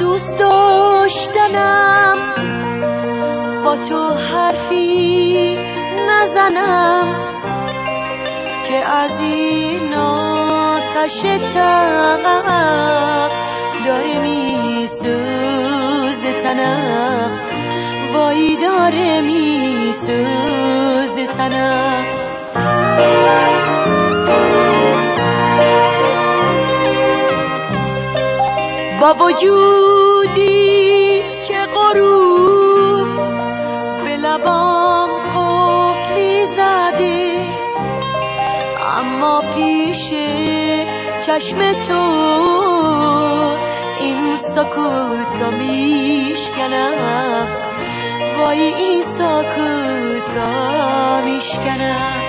دوست داشتنم. با تو حرفی نزنم که از این آتش تقب داره می سوز تنم. وای داره می سوز تنم. با وجودی که غروب به لبام قفلی زده اما پیش چشم تو این سکوت رو میشکنم. وای این سکوت رو میشکنم.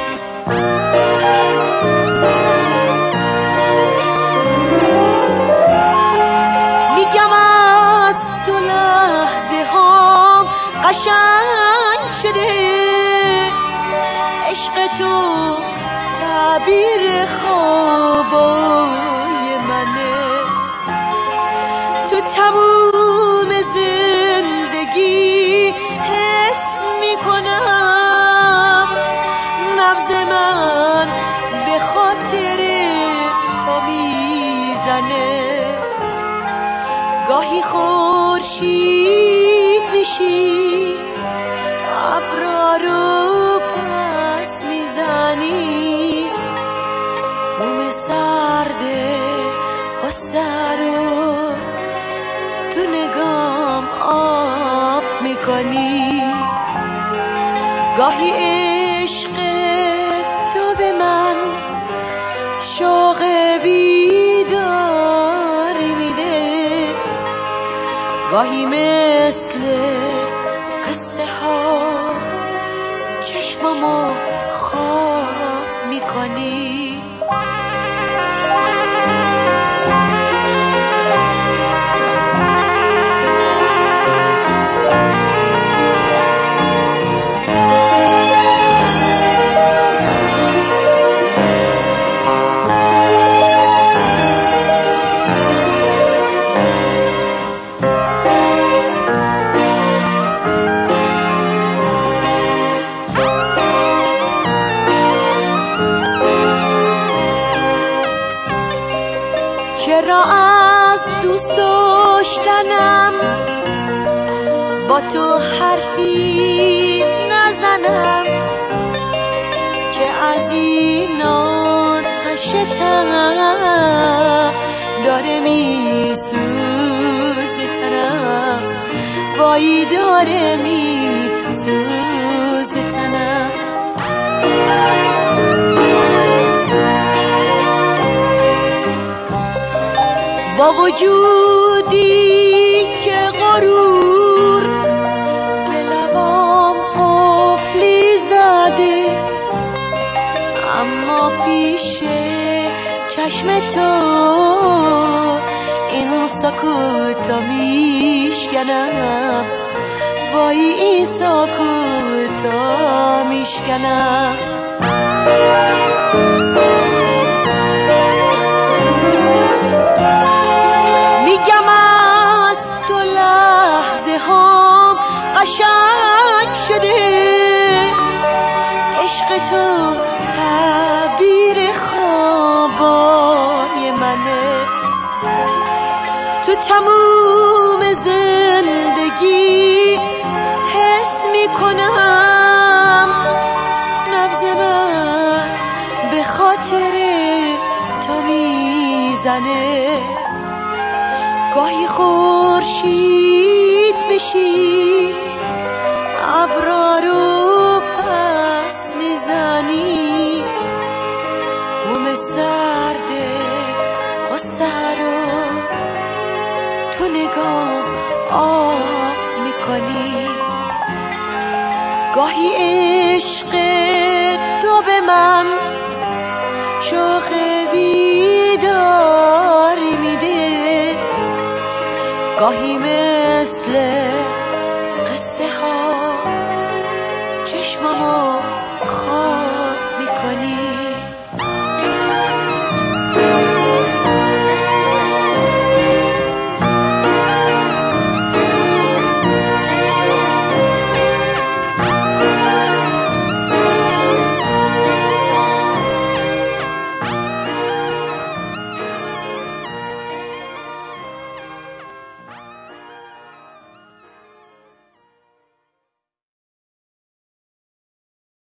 قشنگ شده. عشق تو تعبیر خوابای منه. تو تموم زندگی حس می‌کنم. نبز من به خاطر تو می‌زنه. گاهی خورشید میشی ابرا رو پس می‌زنی. بوم سرده با سر تو نگام آب می‌کنی. گاهی عشق تو به من شوق گاهی مثل قصه ها چشممو خواب می‌کنی. داشتنم. با تو حرفی نزنم که از این آتش داره می سوز تنم وای داره می با که غرور به لبام قفلی زده. اما پیش چشم تو این سکوت را میشکنم. وای این سکوت را میشکنم. تموم زندگی. حس می‌کنم نبز من به خاطر تو می‌زنه. گاهی خورشید بشی ابرا آه می‌کنی. گاهی عشق تو به من شوق بیداری میده. گاهی مثل قصه ها چشمامو